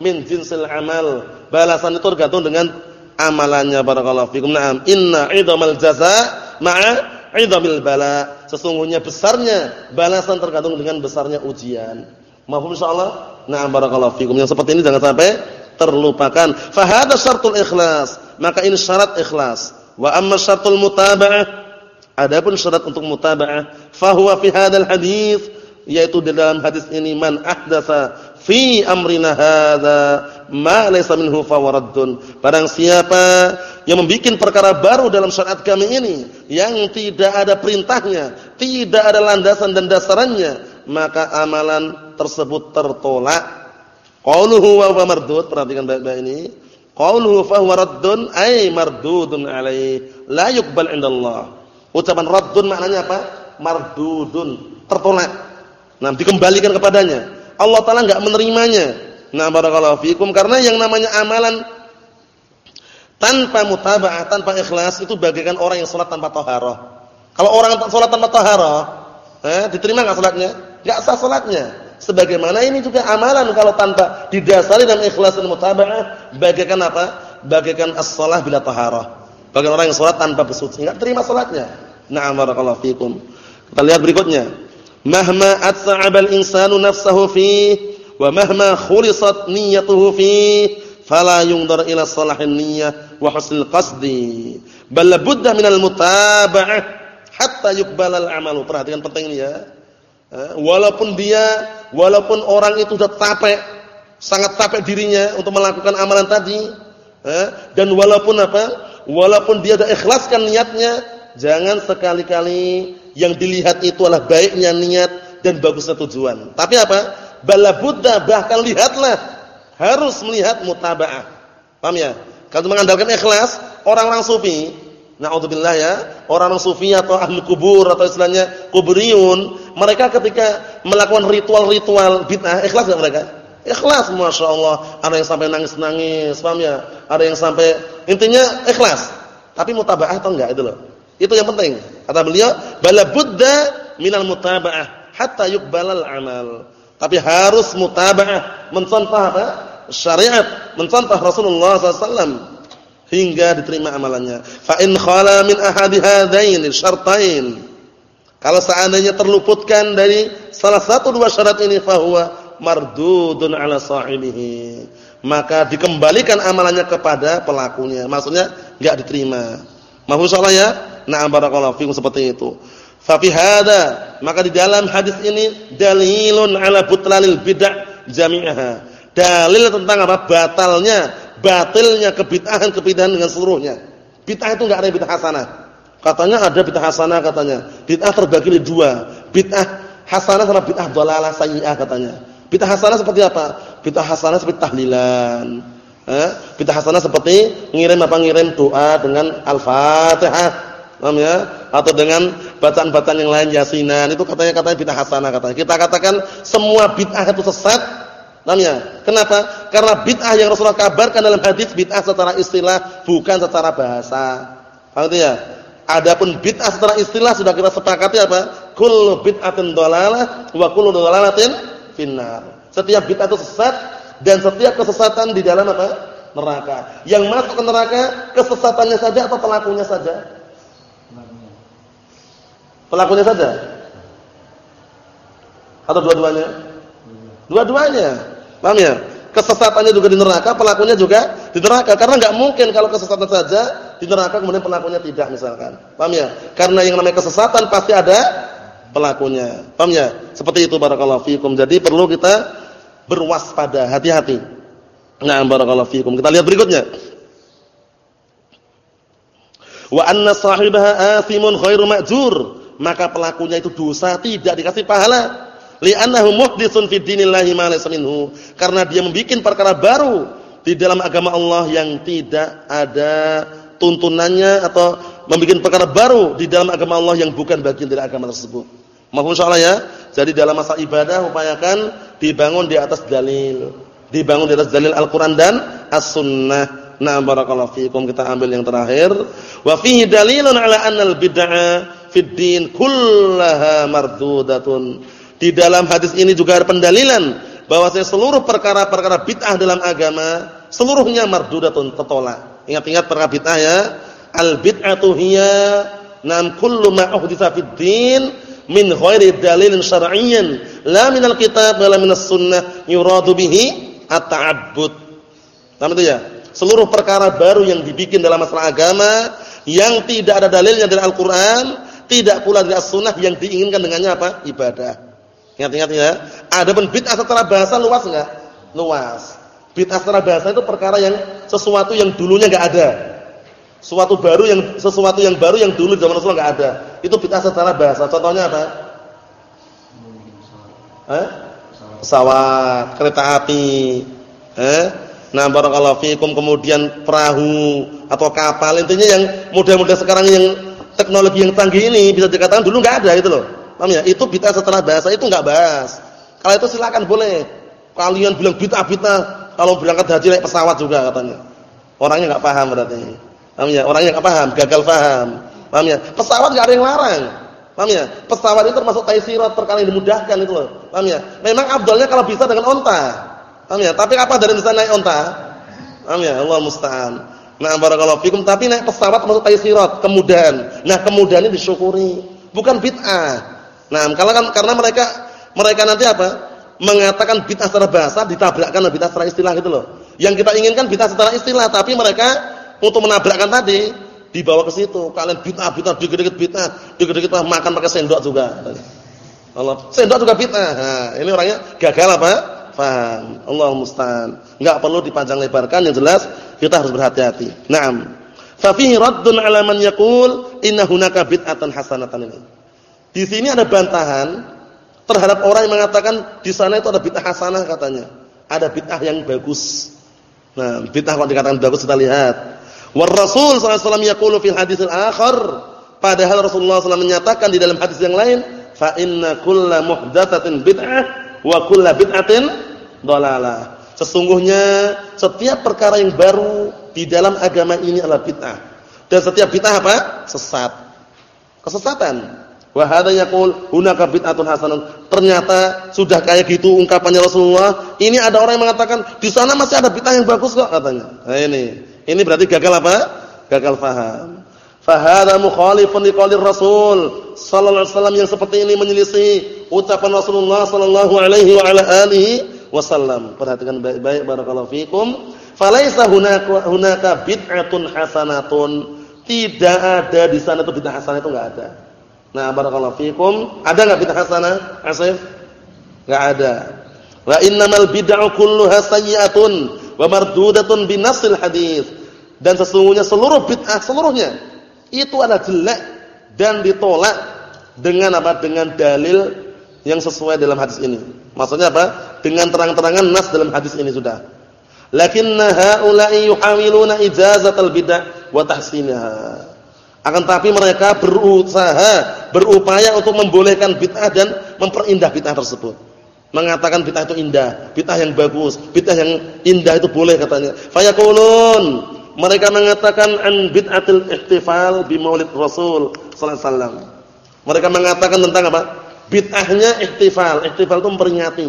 min jinsil amal. Balasan itu tergantung dengan amalannya barakallahu fikum. Naam, inna 'idhamal jazaa' ma'a 'idhamil bala. Sesungguhnya besarnya balasan tergantung dengan besarnya ujian. Mahfum insyaallah? Naam barakallahu fikum. Yang seperti ini jangan sampai terlupakan. Fa hadha syartul ikhlas. Maka ini syarat ikhlas. Wa amma syartul mutaba'ah Adapun syarat untuk mutaba'ah, fa huwa fi hadzal hadits yaitu di dalam hadis ini man ahdatsa fi amrina hadza ma laysa minhu fawaraddun barang siapa yang membuat perkara baru dalam syariat kami ini yang tidak ada perintahnya tidak ada landasan dan dasarannya maka amalan tersebut tertolak. Qauluhu wa huwa mardud perhatikan baik-baik ini. Qauluhu fa huwa raddun ay mardudun alaihi la yuqbal indallah. Ucapan raddun maknanya apa? Mardudun tertolak Nah, dikembalikan kepadanya. Allah taala enggak menerimanya. Nah, barakallahu fikum karena yang namanya amalan tanpa mutaba'ah, tanpa ikhlas itu bagaikan orang yang salat tanpa taharah. Kalau orang salat tanpa taharah, eh, diterima enggak salatnya? Enggak sah salatnya. Sebagaimana ini juga amalan kalau tanpa didasari dengan ikhlas dan mutaba'ah, bagaikan apa? Bagaikan as-shalah bila taharah. Bagaikan orang yang salat tanpa bersuci, enggak terima salatnya. Na'am barakallahu fikum. Kita lihat berikutnya mahma ats'abal insanu nafsahu fi wa mahma khulisat niyyatuhu fi fala yungdar ila salahin niyyah wa husnil qasdi bal budda minal mutaba'ah hatta yuqbalal amalu perhatikan penting ini ya. Walaupun dia walaupun orang itu sudah capek sangat capek dirinya untuk melakukan amalan tadi dan walaupun apa? Walaupun dia sudah ikhlaskan niatnya jangan sekali-kali yang dilihat itu adalah baiknya niat dan bagusnya tujuan. Tapi apa? Bala Buddha bahkan lihatlah harus melihat mutaba'ah. Paham ya? Kalau mengandalkan ikhlas, orang-orang sufi Naudzubillah ya, orang sufi atau ahli kubur atau istilahnya kuburiyun, mereka ketika melakukan ritual-ritual bid'ah, ikhlas enggak mereka? Ikhlas, masya Allah. Ada yang sampai nangis-nangis, paham ya? Ada yang sampai intinya ikhlas. Tapi mutaba'ah atau enggak itu loh. Itu yang penting. Kata beliau, bala budda minal mutaba'ah hatta yuqbalal amal. Tapi harus mutaba'ah, mencontoh apa? Syariat, mencontoh Rasulullah SAW hingga diterima amalannya. Fa in khala min ahadi hadain syartain. Kalau seandainya terluputkan dari salah satu dua syarat ini fahuwa mardudun ala sahibihi. Maka dikembalikan amalannya kepada pelakunya. Maksudnya enggak diterima. Mahfuz insyaallah ya? Na'am barakallahu fikum seperti itu. Fa fi maka di dalam hadis ini dalilun ala butlanil bid'ah jami'aha. Dalil tentang apa? Batalnya batilnya kebid'ahan-kebid'ahan dengan seluruhnya. Bid'ah itu enggak ada bid'ah hasanah. Katanya ada bid'ah hasanah katanya. Bid'ah terbagi menjadi dua. Bid'ah hasanah sama bid'ah dhalalah sayyi'ah katanya. Bid'ah hasanah seperti apa? Bid'ah hasanah seperti tahlilan. Eh? Bid'ah hasanah seperti ngirim apa ngirim doa dengan Al-Fatihah. Paham ya? Atau dengan bacaan-bacaan yang lain yasinan. Itu katanya katanya bid'ah hasanah katanya. Kita katakan semua bid'ah itu sesat Namanya. Kenapa? Karena bid'ah yang Rasulullah kabarkan dalam hadis bid'ah secara istilah bukan secara bahasa. Paham ya? Adapun bid'ah secara istilah sudah kita sepakati apa? Kullu bid'atin dhalalah wa kullu dhalalatin finnar. Setiap bid'ah itu sesat dan setiap kesesatan di dalam apa? Neraka. Yang masuk ke neraka kesesatannya saja atau pelakunya saja? Pelakunya saja. Atau dua-duanya? Dua-duanya. Paham ya? Kesesatannya juga di neraka, pelakunya juga di neraka. Karena enggak mungkin kalau kesesatan saja di neraka kemudian pelakunya tidak misalkan. Paham ya? Karena yang namanya kesesatan pasti ada pelakunya. Paham ya? Seperti itu barakallahu fikum. Jadi perlu kita berwaspada, hati-hati. Nah, barakallahu fikum. Kita lihat berikutnya. Wa anna sahibaha athimun khairu ma'jur. Maka pelakunya itu dosa tidak dikasih pahala li'annahu muhditsun fi dinillahi ma laysa minhu karena dia membuat perkara baru di dalam agama Allah yang tidak ada tuntunannya atau membuat perkara baru di dalam agama Allah yang bukan bagian dari agama tersebut. Mohon insyaallah ya. Jadi dalam masa ibadah upayakan dibangun di atas dalil, dibangun di atas dalil Al-Qur'an dan As-Sunnah. Nah, barakallahu fiikum kita ambil yang terakhir. Wa fihi dalilun ala anna al-bid'ah fid din kullaha mardudatun di dalam hadis ini juga ada pendalilan bahwasanya seluruh perkara-perkara bid'ah dalam agama seluruhnya mardudatun tertolak. Ingat-ingat perkara bid'ah ya. Al bid'atu hiya nam kullu ma uhditsa fid din min ghairi dalilin syar'iyyin la min al-kitab wala min as-sunnah yuradu bihi at-ta'abbud. Paham itu ya? Seluruh perkara baru yang dibikin dalam masalah agama yang tidak ada dalilnya dari Al-Qur'an, tidak pula dari As-Sunnah yang diinginkan dengannya apa? Ibadah. Ingat-ingat ya. Adapun bid'ah secara bahasa luas enggak? Luas. Bid'ah secara bahasa itu perkara yang sesuatu yang dulunya enggak ada. Sesuatu baru yang sesuatu yang baru yang dulu zaman Rasulullah enggak ada. Itu bid'ah secara bahasa. Contohnya apa? Eh? Pesawat, kereta api. Eh? Nah, barakallahu fikum kemudian perahu atau kapal intinya yang model-model sekarang yang teknologi yang canggih ini bisa dikatakan dulu enggak ada gitu loh. Paham ya? Itu bid'ah setelah bahasa itu enggak bahas. Kalau itu silakan boleh. Kalian bilang bid'ah-bid'ah kalau berangkat haji naik pesawat juga katanya. Orangnya enggak paham berarti. Paham ya? Orangnya enggak paham, gagal paham. Paham ya? Pesawat enggak ada yang larang. Paham ya? Pesawat itu termasuk taisirat perkara yang dimudahkan itu loh. Paham ya? Memang abdulnya kalau bisa dengan onta. Paham ya? Tapi apa dari bisa naik onta? Paham ya? Allah musta'an. Nah, barakallahu fikum, tapi naik pesawat termasuk taisirat, kemudahan. Nah, kemudahan ini disyukuri, bukan bid'ah. Nah, kalau kan karena mereka mereka nanti apa? Mengatakan bid'ah secara bahasa ditabrakkan bid'ah secara istilah gitu loh. Yang kita inginkan bid'ah secara istilah, tapi mereka untuk menabrakkan tadi dibawa ke situ. Kalian bid'ah, bid'ah, dikit-dikit bid'ah, dikit-dikit makan pakai sendok juga. Allah, sendok juga bid'ah. Nah, ini orangnya gagal apa? Faham. Allah musta'an. Enggak perlu dipanjang lebarkan, yang jelas kita harus berhati-hati. Naam. Fa fihi raddun 'ala man yaqul inna hunaka bid'atan hasanatan ini. Di sini ada bantahan terhadap orang yang mengatakan di sana itu ada bid'ah hasanah katanya. Ada bid'ah yang bagus. Nah, bid'ah kalau dikatakan bagus kita lihat. War Rasul sallallahu alaihi wasallam fil hadis al-akhar, padahal Rasulullah SAW menyatakan di dalam hadis yang lain, fa inna kulla muhdatsatin bid'ah wa kulla bid'atin dhalalah. Sesungguhnya setiap perkara yang baru di dalam agama ini adalah bid'ah. Dan setiap bid'ah apa? Sesat. Kesesatan. Wa hadza yaqul hunaka bid'atun hasanah. Ternyata sudah kayak gitu ungkapannya Rasulullah. Ini ada orang yang mengatakan di sana masih ada bid'ah yang bagus kok katanya. Nah ini. Ini berarti gagal apa? Gagal faham. Fa hadza mukhalifun liqaulir Rasul sallallahu alaihi wasallam yang seperti ini menyelisih ucapan Rasulullah sallallahu alaihi wa alihi wasallam. Perhatikan baik-baik barakallahu fikum. Falaisa hunaka hunaka bid'atun hasanatun. Tidak ada di sana itu bid'ah hasanah itu enggak ada. Nah, barakallahu fikum. Ada enggak bid'ah hasanah? Asif? Enggak ada. Wa innamal bid'u kulluha sayyi'atun wa mardudatun binasil hadis. Dan sesungguhnya seluruh bid'ah seluruhnya itu adalah jelek dan ditolak dengan apa? Dengan dalil yang sesuai dalam hadis ini. Maksudnya apa? Dengan terang-terangan nas dalam hadis ini sudah. Lakinna haula'i yuhawiluna ijazatal bid'ah wa. Akan tapi mereka berusaha, berupaya untuk membolehkan bid'ah dan memperindah bid'ah tersebut. Mengatakan bid'ah itu indah, bid'ah yang bagus, bid'ah yang indah itu boleh katanya. Fayaqulun, mereka mengatakan an bid'atil ihtifal bi Maulid Rasul sallallahu alaihi wasallam. Mereka mengatakan tentang apa? Bid'ahnya ihtifal. Ihtifal itu memperingati.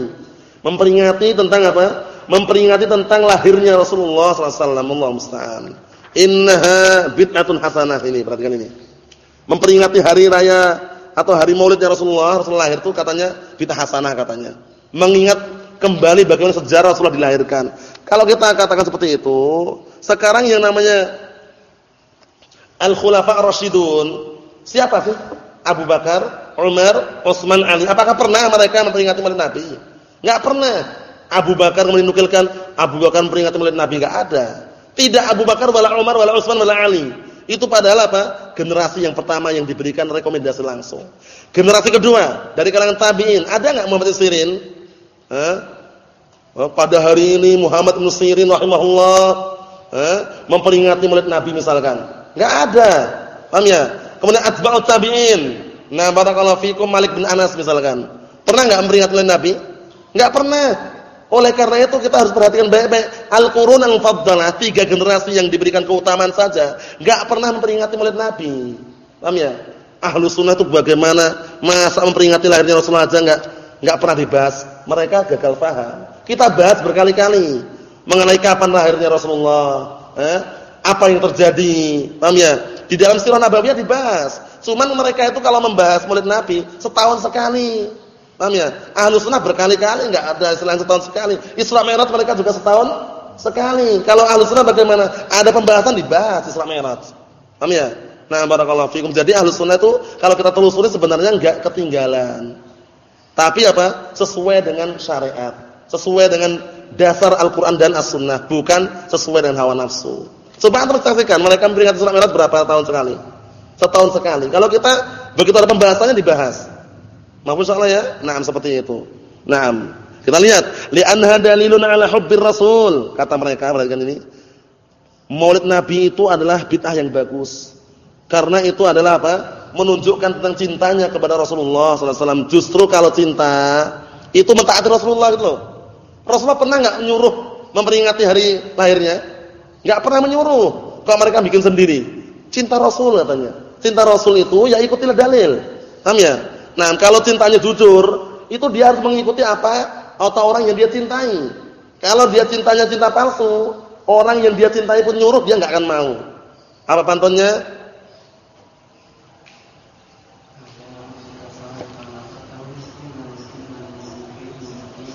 Memperingati tentang apa? Memperingati tentang lahirnya Rasulullah sallallahu alaihi wasallam. Innaha bid'atun hasanah ini, perhatikan ini. Memperingati hari raya atau hari Maulidnya Rasulullah, Rasulullah lahir itu katanya bid'ah hasanah katanya. Mengingat kembali bagaimana sejarah Rasulullah dilahirkan. Kalau kita katakan seperti itu, sekarang yang namanya Al-Khulafa Ar-Rasyidun, siapa sih? Abu Bakar, Umar, Utsman, Ali. Apakah pernah mereka memperingati Maulid Nabi? Enggak pernah. Abu Bakar menukilkan Abu Bakar memperingati Maulid Nabi enggak ada. Tidak Abu Bakar wala Umar wala Utsman wala Ali. Itu padahal apa? Generasi yang pertama yang diberikan rekomendasi langsung. Generasi kedua dari kalangan tabi'in, ada enggak Muhammad Sirin? Eh? pada hari ini Muhammad bin Sirin rahimahullah eh? memperingati Maulid Nabi misalkan. Enggak ada. Paham ya? Kemudian atba'ut tabi'in. Nah, barakallahu fikum Malik bin Anas misalkan. Pernah enggak memperingati Maulid Nabi? Enggak pernah. Oleh karena itu kita harus perhatikan baik-baik al-qurun al-faddalah, tiga generasi yang diberikan keutamaan saja, enggak pernah memperingati Maulid Nabi. Paham ya? Ahlu sunnah itu bagaimana masa memperingati lahirnya Rasulullah aja enggak enggak pernah dibahas. Mereka gagal paham. Kita bahas berkali-kali mengenai kapan lahirnya Rasulullah, eh? apa yang terjadi. Paham ya? Di dalam sirah nabawiyah dibahas. Cuman mereka itu kalau membahas Maulid Nabi setahun sekali. Paham ya? Ahlu sunnah berkali-kali enggak ada selain setahun sekali. Isra Mi'raj mereka juga setahun sekali. Kalau ahlu sunnah bagaimana? Ada pembahasan dibahas Isra Mi'raj. Paham ya? Nah, barakallahu fikum. Jadi ahlu sunnah itu kalau kita telusuri sebenarnya enggak ketinggalan. Tapi apa? Sesuai dengan syariat. Sesuai dengan dasar Al-Qur'an dan As-Sunnah, bukan sesuai dengan hawa nafsu. Coba antum mereka memperingati Isra Mi'raj berapa tahun sekali? Setahun sekali. Kalau kita begitu ada pembahasannya dibahas. Mahfuz salah ya? Naam seperti itu. Naam. Kita lihat, li'anha dalilun ala hubbir rasul. Kata mereka, perhatikan ini. Maulid Nabi itu adalah bid'ah yang bagus. Karena itu adalah apa? Menunjukkan tentang cintanya kepada Rasulullah SAW. Justru kalau cinta, itu mentaati Rasulullah gitu loh. Rasulullah pernah enggak menyuruh memperingati hari lahirnya? Enggak pernah menyuruh. Kalau mereka bikin sendiri. Cinta Rasul katanya. Cinta Rasul itu ya ikutilah dalil. Paham ya? Nah, kalau cintanya jujur, itu dia harus mengikuti apa atau orang yang dia cintai. Kalau dia cintanya cinta palsu, orang yang dia cintai pun nyuruh dia nggak akan mau. Apa pantunnya?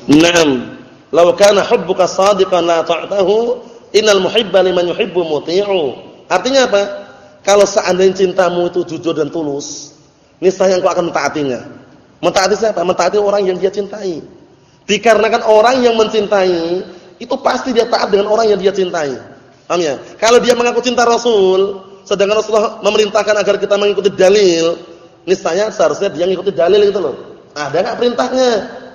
Naam. Law kana hubbuka shadiqan la ta'tahu, innal muhibba liman yuhibbu muti'u. Artinya apa? Kalau seandainya cintamu itu jujur dan tulus, niscaya engkau akan mentaatinya. Mentaati siapa? Mentaati orang yang dia cintai. Dikarenakan orang yang mencintai itu pasti dia taat dengan orang yang dia cintai. Paham ya? Kalau dia mengaku cinta Rasul, sedangkan Rasulullah memerintahkan agar kita mengikuti dalil, niscaya seharusnya dia mengikuti dalil gitu loh. Ada enggak perintahnya?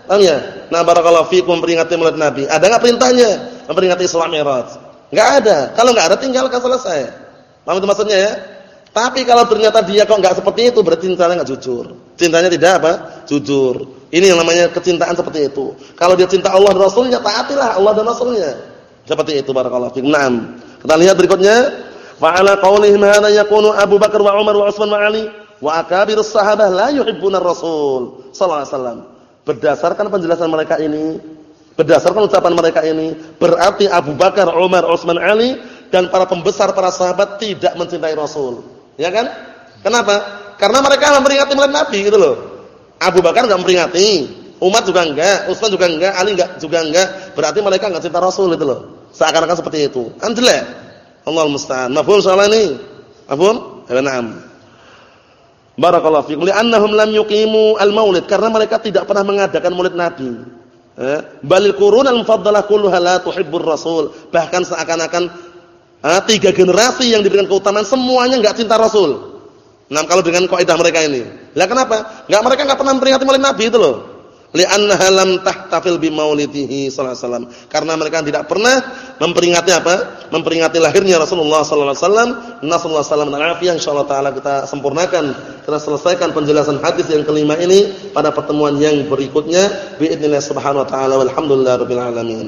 Paham ya? Nah, barakallahu fiikum memperingati Maulid Nabi. Ada enggak perintahnya? Memperingati Isra Mi'raj. Enggak ada. Kalau enggak ada tinggalkan selesai. Paham itu maksudnya ya? Tapi kalau ternyata dia kok enggak seperti itu, berarti cintanya enggak jujur. Cintanya tidak apa? Jujur. Ini yang namanya kecintaan seperti itu. Kalau dia cinta Allah dan Rasulnya, taatilah Allah dan Rasulnya. Seperti itu barakallahu fikum. Naam. Kita lihat berikutnya. Fa'ala qaulihim hadza yakunu Abu Bakar wa Umar wa Utsman wa Ali wa akabirus sahabah la yuhibbuna Rasul sallallahu alaihi. Berdasarkan penjelasan mereka ini, berdasarkan ucapan mereka ini, berarti Abu Bakar, Umar, Utsman, Ali dan para pembesar para sahabat tidak mencintai Rasul. Ya kan? Kenapa? Karena mereka memperingati maulid Nabi gitu loh. Abu Bakar enggak memperingati, Umar juga enggak, Utsman juga enggak, Ali enggak juga enggak. Berarti mereka enggak cinta Rasul itu loh. Seakan-akan seperti itu. Kan jelek. Allah musta'an. Mafhum soal ini? Mafhum? Ya na'am. Barakallahu fiikum. Li'annahum lam yuqimu al-maulid karena mereka tidak pernah mengadakan maulid Nabi. Eh? Balil qurun al-mufaddalah kulluha la tuhibbur rasul. Bahkan seakan-akan ah, tiga generasi yang diberikan keutamaan semuanya enggak cinta Rasul. Nah, kalau dengan kaidah mereka ini. Lah kenapa? Enggak mereka enggak pernah memperingati Maulid Nabi itu loh. Li'annaha lam tahtafil bi maulidihi sallallahu alaihi. Karena mereka tidak pernah memperingati apa? Memperingati lahirnya Rasulullah sallallahu alaihi wasallam. Nasallahu alaihi wasallam insyaallah taala kita sempurnakan, kita selesaikan penjelasan hadis yang kelima ini pada pertemuan yang berikutnya. Biidznillah subhanahu wa taala walhamdulillahirabbil alamin.